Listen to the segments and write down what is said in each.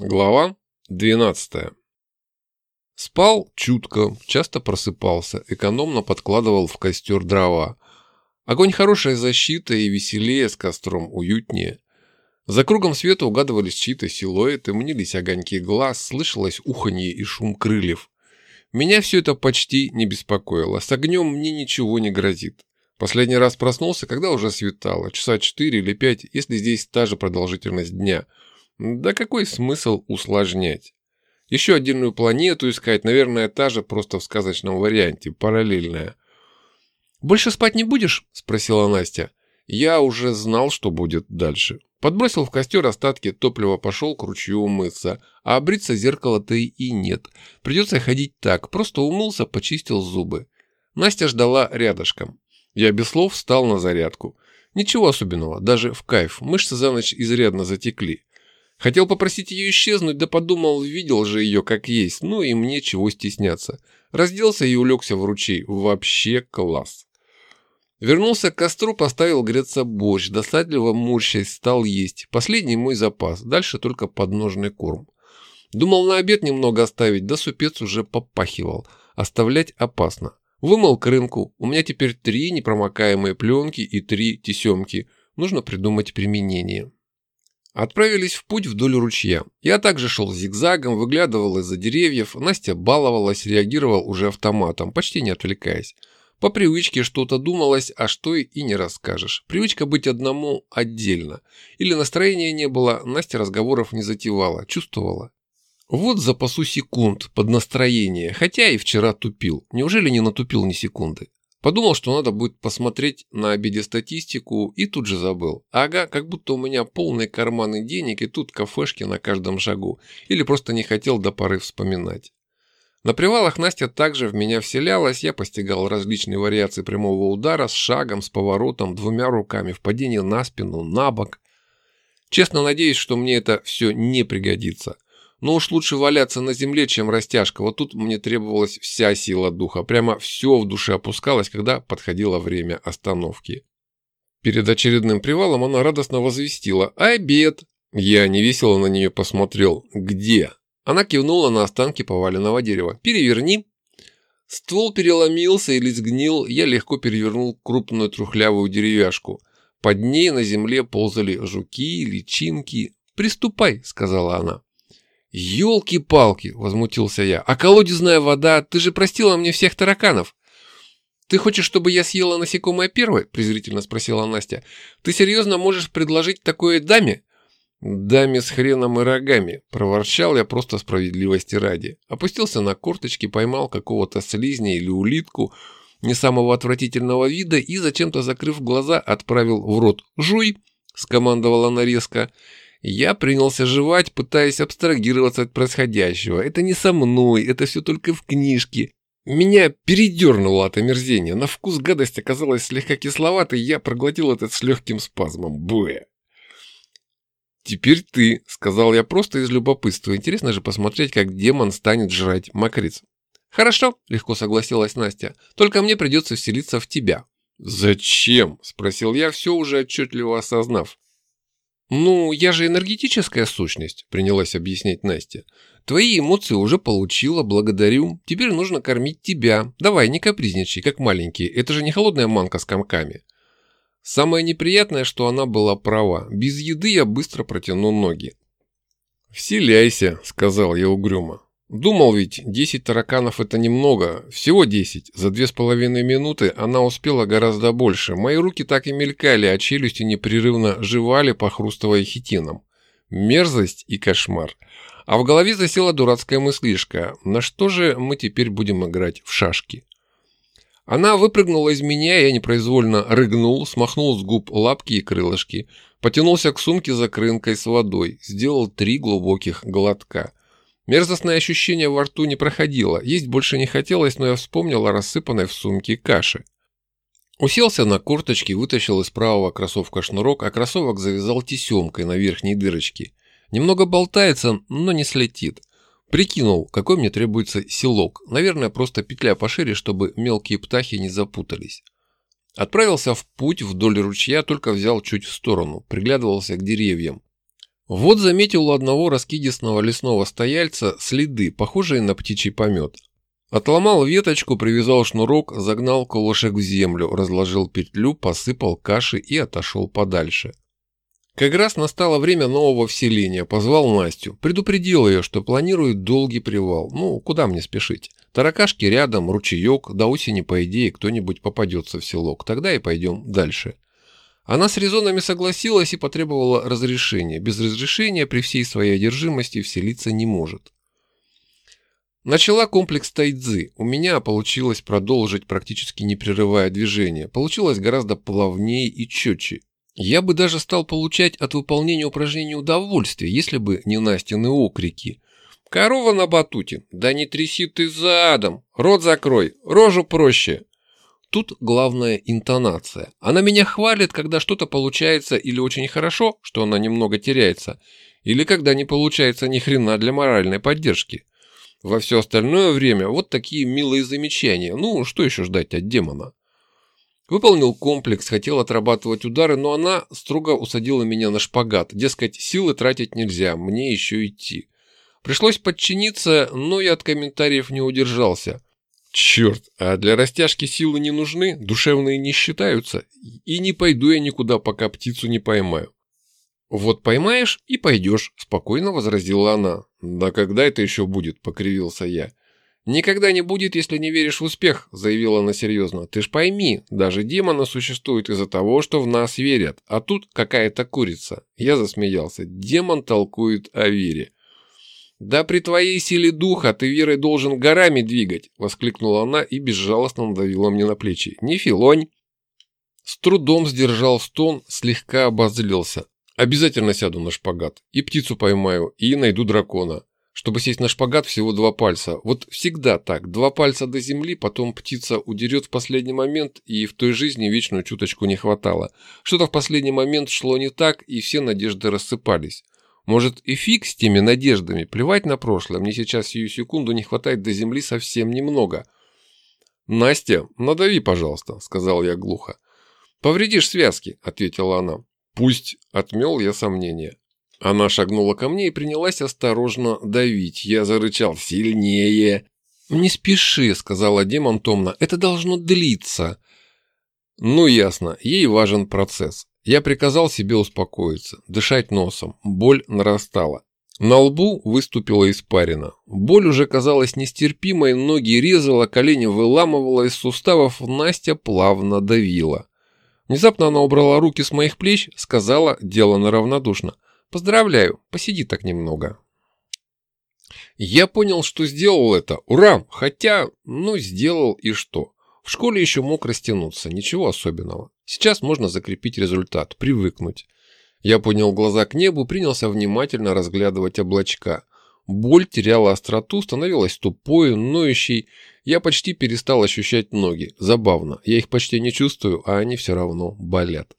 Глава 12. Спал чутко, часто просыпался, экономно подкладывал в костер дрова. Огонь хорошая защита и веселее с костром уютнее. За кругом света угадывались чьи-то силуэты, мнились огоньки глаз, слышалось уханье и шум крыльев. Меня все это почти не беспокоило, с огнем мне ничего не грозит. Последний раз проснулся, когда уже светало, часа четыре или пять, если здесь та же продолжительность дня – да какой смысл усложнять? Еще отдельную планету искать, наверное, та же, просто в сказочном варианте, параллельная. «Больше спать не будешь?» – спросила Настя. Я уже знал, что будет дальше. Подбросил в костер остатки топлива, пошел к ручью умыться. А обриться зеркала-то и нет. Придется ходить так. Просто умылся, почистил зубы. Настя ждала рядышком. Я без слов встал на зарядку. Ничего особенного, даже в кайф. Мышцы за ночь изрядно затекли. Хотел попросить ее исчезнуть, да подумал, видел же ее как есть, ну и мне чего стесняться. Разделся и улегся в ручей. Вообще класс. Вернулся к костру, поставил греться борщ, досадливо морщась, стал есть. Последний мой запас, дальше только подножный корм. Думал на обед немного оставить, да супец уже попахивал. Оставлять опасно. Вымыл крынку, у меня теперь три непромокаемые пленки и три тесемки. Нужно придумать применение. Отправились в путь вдоль ручья. Я также шел зигзагом, выглядывал из-за деревьев. Настя баловалась, реагировал уже автоматом, почти не отвлекаясь. По привычке что-то думалось, а что и не расскажешь. Привычка быть одному отдельно. Или настроения не было, Настя разговоров не затевала, чувствовала. Вот запасу секунд под настроение, хотя и вчера тупил. Неужели не натупил ни секунды? Подумал, что надо будет посмотреть на обеде статистику и тут же забыл. Ага, как будто у меня полные карманы денег и тут кафешки на каждом шагу. Или просто не хотел до поры вспоминать. На привалах Настя также в меня вселялась, я постигал различные вариации прямого удара с шагом, с поворотом, двумя руками, в падении на спину, на бок. Честно надеюсь, что мне это все не пригодится. Но уж лучше валяться на земле, чем растяжка. Вот тут мне требовалась вся сила духа. Прямо все в душе опускалось, когда подходило время остановки. Перед очередным привалом она радостно возвестила «Обед!». Я невесело на нее посмотрел «Где?». Она кивнула на останки поваленного дерева. «Переверни!». Ствол переломился или сгнил, я легко перевернул крупную трухлявую деревяшку. Под ней на земле ползали жуки, личинки. «Приступай», — сказала она. «Елки-палки!» – возмутился я. «А колодезная вода? Ты же простила мне всех тараканов!» «Ты хочешь, чтобы я съела насекомое первое?» – презрительно спросила Настя. «Ты серьезно можешь предложить такое даме?» «Даме с хреном и рогами», – проворчал я просто справедливости ради. Опустился на корточки, поймал какого-то слизня или улитку не самого отвратительного вида и, зачем-то закрыв глаза, отправил в рот. «Жуй!» – скомандовала она резко. Я принялся жевать, пытаясь абстрагироваться от происходящего. Это не со мной, это все только в книжке. Меня передернуло от омерзения. На вкус гадость оказалась слегка кисловатой, я проглотил этот с легким спазмом. Буэ. «Теперь ты», — сказал я просто из любопытства. Интересно же посмотреть, как демон станет жрать мокриц. «Хорошо», — легко согласилась Настя. «Только мне придется вселиться в тебя». «Зачем?» — спросил я, все уже отчетливо осознав. «Ну, я же энергетическая сущность», – принялась объяснять Настя. «Твои эмоции уже получила, благодарю. Теперь нужно кормить тебя. Давай, не капризничай, как маленький. Это же не холодная манка с комками». Самое неприятное, что она была права. Без еды я быстро протяну ноги. «Вселяйся», – сказал я угрюмо. Думал ведь, 10 тараканов это немного, всего 10. За две с половиной минуты она успела гораздо больше. Мои руки так и мелькали, а челюсти непрерывно жевали, похрустывая хитином. Мерзость и кошмар. А в голове засела дурацкая мыслишка. На что же мы теперь будем играть в шашки? Она выпрыгнула из меня, я непроизвольно рыгнул, смахнул с губ лапки и крылышки, потянулся к сумке за крынкой с водой, сделал три глубоких глотка – Мерзостное ощущение во рту не проходило, есть больше не хотелось, но я вспомнил о рассыпанной в сумке каше. Уселся на корточки, вытащил из правого кроссовка шнурок, а кроссовок завязал тесемкой на верхней дырочке. Немного болтается, но не слетит. Прикинул, какой мне требуется селок. Наверное, просто петля пошире, чтобы мелкие птахи не запутались. Отправился в путь вдоль ручья, только взял чуть в сторону, приглядывался к деревьям. Вот заметил у одного раскидистого лесного стояльца следы, похожие на птичий помет. Отломал веточку, привязал шнурок, загнал колышек в землю, разложил петлю, посыпал каши и отошел подальше. Как раз настало время нового вселения, позвал Настю, предупредил ее, что планирует долгий привал. Ну, куда мне спешить? Таракашки рядом, ручеек, до осени, по идее, кто-нибудь попадется в селок, тогда и пойдем дальше. Она с резонами согласилась и потребовала разрешения. Без разрешения при всей своей одержимости вселиться не может. Начала комплекс тайцзы. У меня получилось продолжить, практически не прерывая движение. Получилось гораздо плавнее и четче. Я бы даже стал получать от выполнения упражнений удовольствие, если бы не Настины окрики. «Корова на батуте! Да не тряси ты задом! Рот закрой! Рожу проще!» Тут главная интонация. Она меня хвалит, когда что-то получается или очень хорошо, что она немного теряется, или когда не получается ни хрена для моральной поддержки. Во все остальное время вот такие милые замечания. Ну, что еще ждать от демона? Выполнил комплекс, хотел отрабатывать удары, но она строго усадила меня на шпагат. Дескать, силы тратить нельзя, мне еще идти. Пришлось подчиниться, но я от комментариев не удержался. Черт, а для растяжки силы не нужны, душевные не считаются, и не пойду я никуда, пока птицу не поймаю. Вот поймаешь и пойдешь, спокойно возразила она. Да когда это еще будет, покривился я. «Никогда не будет, если не веришь в успех», – заявила она серьезно. «Ты ж пойми, даже демоны существуют из-за того, что в нас верят, а тут какая-то курица». Я засмеялся. Демон толкует о вере. «Да при твоей силе духа ты верой должен горами двигать», – воскликнула она и безжалостно надавила мне на плечи. «Не филонь». С трудом сдержал стон, слегка обозлился. «Обязательно сяду на шпагат. И птицу поймаю, и найду дракона. Чтобы сесть на шпагат, всего два пальца. Вот всегда так. Два пальца до земли, потом птица удерет в последний момент, и в той жизни вечную чуточку не хватало. Что-то в последний момент шло не так, и все надежды рассыпались. Может и фиг с теми надеждами, плевать на прошлое, мне сейчас сию секунду не хватает до земли совсем немного. «Настя, надави, пожалуйста», — сказал я глухо. «Повредишь связки», — ответила она. «Пусть», — отмел я сомнения. Она шагнула ко мне и принялась осторожно давить. Я зарычал сильнее. «Не спеши», — сказала демон томно, — «это должно длиться». Ну, ясно, ей важен процесс. Я приказал себе успокоиться, дышать носом. Боль нарастала. На лбу выступила испарина. Боль уже казалась нестерпимой, ноги резала, колени выламывала из суставов, Настя плавно давила. Внезапно она убрала руки с моих плеч, сказала, делано равнодушно. Поздравляю, посиди так немного. Я понял, что сделал это. Ура! Хотя, ну, сделал и что? В школе еще мог растянуться, ничего особенного. Сейчас можно закрепить результат, привыкнуть. Я поднял глаза к небу, принялся внимательно разглядывать облачка. Боль теряла остроту, становилась тупой, ноющей. Я почти перестал ощущать ноги. Забавно, я их почти не чувствую, а они все равно болят.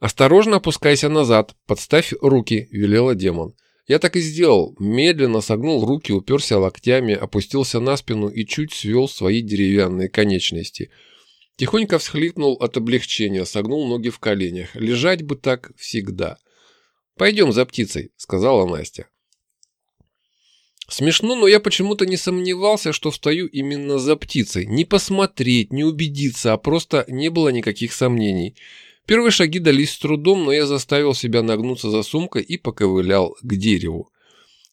«Осторожно опускайся назад, подставь руки», – велела демон. Я так и сделал. Медленно согнул руки, уперся локтями, опустился на спину и чуть свел свои деревянные конечности. Тихонько всхлипнул от облегчения, согнул ноги в коленях. Лежать бы так всегда. «Пойдем за птицей», – сказала Настя. Смешно, но я почему-то не сомневался, что встаю именно за птицей. Не посмотреть, не убедиться, а просто не было никаких сомнений. Первые шаги дались с трудом, но я заставил себя нагнуться за сумкой и поковылял к дереву.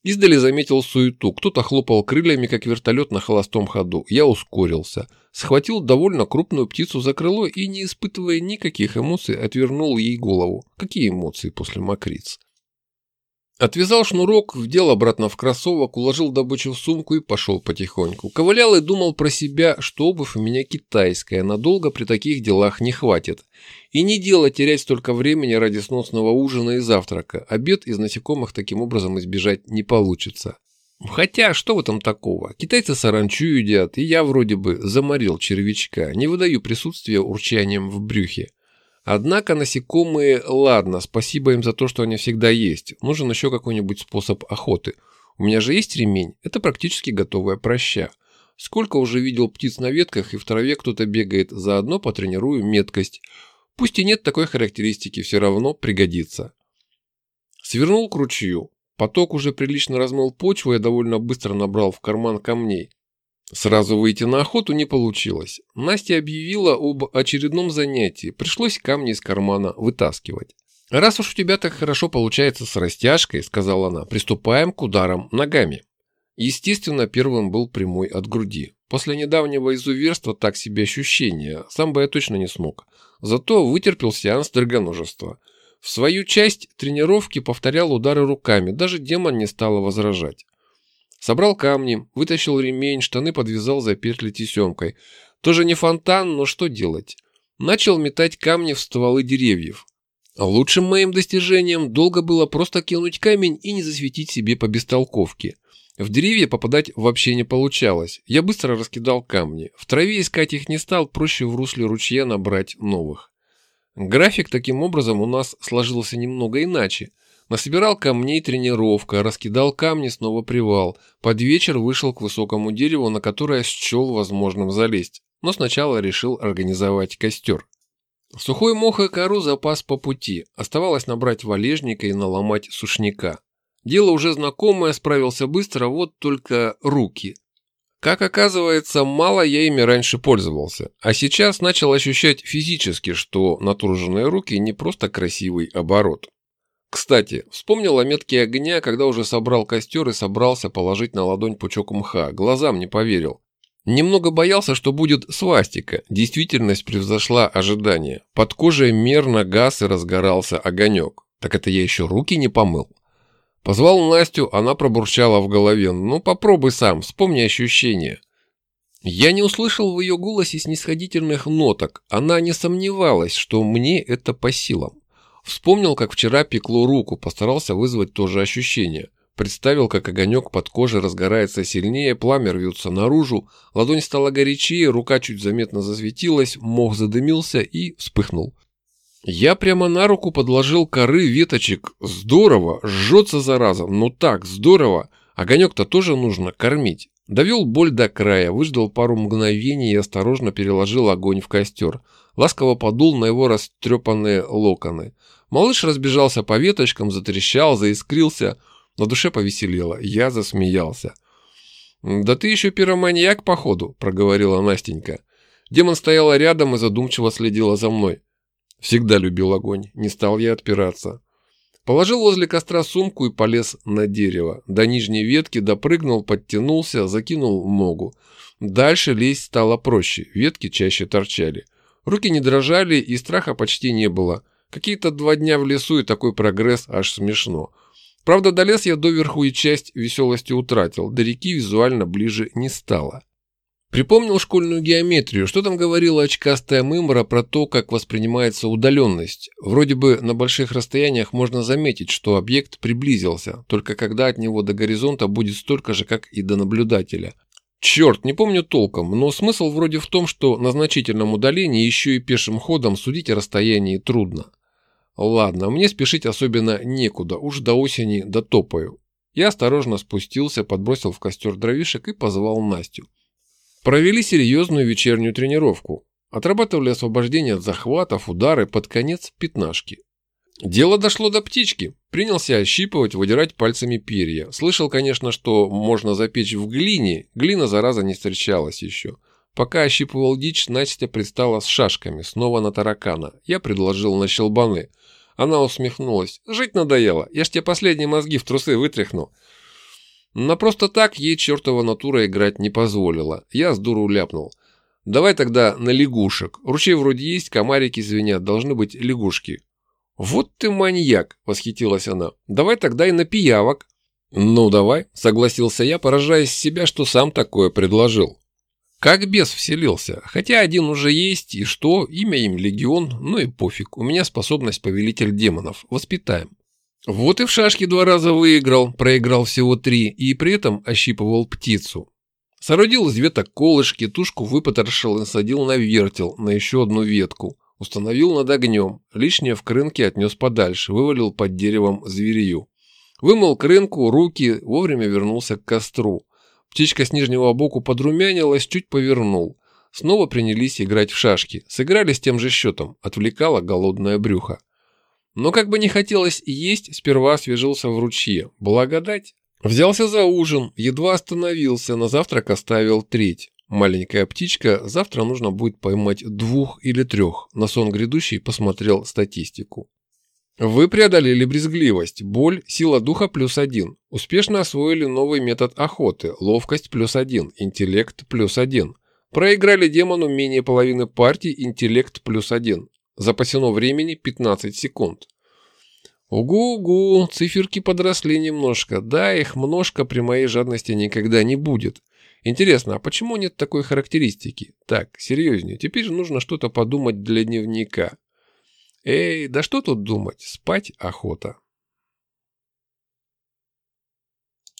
Издали заметил суету. Кто-то хлопал крыльями, как вертолет на холостом ходу. Я ускорился. Схватил довольно крупную птицу за крыло и, не испытывая никаких эмоций, отвернул ей голову. Какие эмоции после мокриц? Отвязал шнурок, вдел обратно в кроссовок, уложил добычу в сумку и пошел потихоньку. Ковылял и думал про себя, что обувь у меня китайская, надолго при таких делах не хватит. И не дело терять столько времени ради сносного ужина и завтрака. Обед из насекомых таким образом избежать не получится. Хотя, что в этом такого? Китайцы саранчу едят, и я вроде бы заморил червячка, не выдаю присутствия урчанием в брюхе. Однако насекомые, ладно, спасибо им за то, что они всегда есть. Нужен еще какой-нибудь способ охоты. У меня же есть ремень, это практически готовая проща. Сколько уже видел птиц на ветках, и в траве кто-то бегает, заодно потренирую меткость. Пусть и нет такой характеристики, все равно пригодится. Свернул к ручью. Поток уже прилично размыл почву, я довольно быстро набрал в карман камней. Сразу выйти на охоту не получилось. Настя объявила об очередном занятии. Пришлось камни из кармана вытаскивать. «Раз уж у тебя так хорошо получается с растяжкой», — сказала она, — «приступаем к ударам ногами». Естественно, первым был прямой от груди. После недавнего изуверства так себе ощущение, сам бы я точно не смог. Зато вытерпел сеанс драгоножества. В свою часть тренировки повторял удары руками, даже демон не стал возражать. Собрал камни, вытащил ремень, штаны подвязал за петли тесемкой. Тоже не фонтан, но что делать? Начал метать камни в стволы деревьев. Лучшим моим достижением долго было просто кинуть камень и не засветить себе по бестолковке. В деревья попадать вообще не получалось. Я быстро раскидал камни. В траве искать их не стал, проще в русле ручья набрать новых. График таким образом у нас сложился немного иначе. Насобирал камней тренировка, раскидал камни, снова привал. Под вечер вышел к высокому дереву, на которое счел возможным залезть. Но сначала решил организовать костер. Сухой мох и кору запас по пути. Оставалось набрать валежника и наломать сушняка. Дело уже знакомое, справился быстро, вот только руки. Как оказывается, мало я ими раньше пользовался, а сейчас начал ощущать физически, что натруженные руки не просто красивый оборот. Кстати, вспомнил о метке огня, когда уже собрал костер и собрался положить на ладонь пучок мха. Глазам не поверил. Немного боялся, что будет свастика. Действительность превзошла ожидания. Под кожей мерно газ и разгорался огонек. Так это я еще руки не помыл. Позвал Настю, она пробурчала в голове. «Ну попробуй сам, вспомни ощущения». Я не услышал в ее голосе снисходительных ноток. Она не сомневалась, что мне это по силам. Вспомнил, как вчера пекло руку, постарался вызвать то же ощущение. Представил, как огонек под кожей разгорается сильнее, пламя рвется наружу, ладонь стала горячее, рука чуть заметно засветилась, мох задымился и вспыхнул. Я прямо на руку подложил коры веточек. Здорово, жжется зараза, ну так, здорово. Огонек-то тоже нужно кормить. Довел боль до края, выждал пару мгновений и осторожно переложил огонь в костер. Ласково подул на его растрепанные локоны. Малыш разбежался по веточкам, затрещал, заискрился. На душе повеселело. Я засмеялся. «Да ты еще пироманьяк, походу», – проговорила Настенька. Демон стояла рядом и задумчиво следила за мной. Всегда любил огонь, не стал я отпираться. Положил возле костра сумку и полез на дерево. До нижней ветки допрыгнул, подтянулся, закинул ногу. Дальше лезть стало проще, ветки чаще торчали. Руки не дрожали и страха почти не было. Какие-то два дня в лесу и такой прогресс аж смешно. Правда, долез я доверху и часть веселости утратил, до реки визуально ближе не стало. Припомнил школьную геометрию, что там говорила очкастая мымра про то, как воспринимается удаленность. Вроде бы на больших расстояниях можно заметить, что объект приблизился, только когда от него до горизонта будет столько же, как и до наблюдателя. Черт, не помню толком, но смысл вроде в том, что на значительном удалении еще и пешим ходом судить о расстоянии трудно. Ладно, мне спешить особенно некуда, уж до осени дотопаю. Я осторожно спустился, подбросил в костер дровишек и позвал Настю. Провели серьезную вечернюю тренировку. Отрабатывали освобождение от захватов, удары, под конец пятнашки. Дело дошло до птички. Принялся ощипывать, выдирать пальцами перья. Слышал, конечно, что можно запечь в глине. Глина, зараза, не встречалась еще. Пока ощипывал дичь, Настя пристала с шашками, снова на таракана. Я предложил на щелбаны. Она усмехнулась. «Жить надоело. Я ж тебе последние мозги в трусы вытряхнул». Но просто так ей чертова натура играть не позволила. Я с дуру ляпнул. «Давай тогда на лягушек. Ручей вроде есть, комарики звенят, должны быть лягушки». «Вот ты маньяк!» – восхитилась она. «Давай тогда и на пиявок». «Ну, давай», – согласился я, поражаясь себя, что сам такое предложил. Как бес вселился. Хотя один уже есть, и что, имя им Легион, ну и пофиг. У меня способность повелитель демонов. Воспитаем. Вот и в шашки два раза выиграл, проиграл всего три, и при этом ощипывал птицу. Соорудил из веток колышки, тушку выпотрошил и насадил на вертел, на еще одну ветку. Установил над огнем, лишнее в крынке отнес подальше, вывалил под деревом зверью. Вымыл крынку, руки, вовремя вернулся к костру. Птичка с нижнего боку подрумянилась, чуть повернул. Снова принялись играть в шашки. Сыграли с тем же счетом. Отвлекало голодное брюхо. Но как бы не хотелось есть, сперва освежился в ручье. Благодать. Взялся за ужин, едва остановился, на завтрак оставил треть. Маленькая птичка, завтра нужно будет поймать двух или трех. На сон грядущий посмотрел статистику. Вы преодолели брезгливость, боль, сила духа плюс один. Успешно освоили новый метод охоты, ловкость плюс один, интеллект плюс один. Проиграли демону менее половины партий, интеллект плюс один. Запасено времени 15 секунд. Угу-угу, циферки подросли немножко. Да, их множко при моей жадности никогда не будет. Интересно, а почему нет такой характеристики? Так, серьезнее, теперь нужно что-то подумать для дневника. Эй, да что тут думать, спать охота.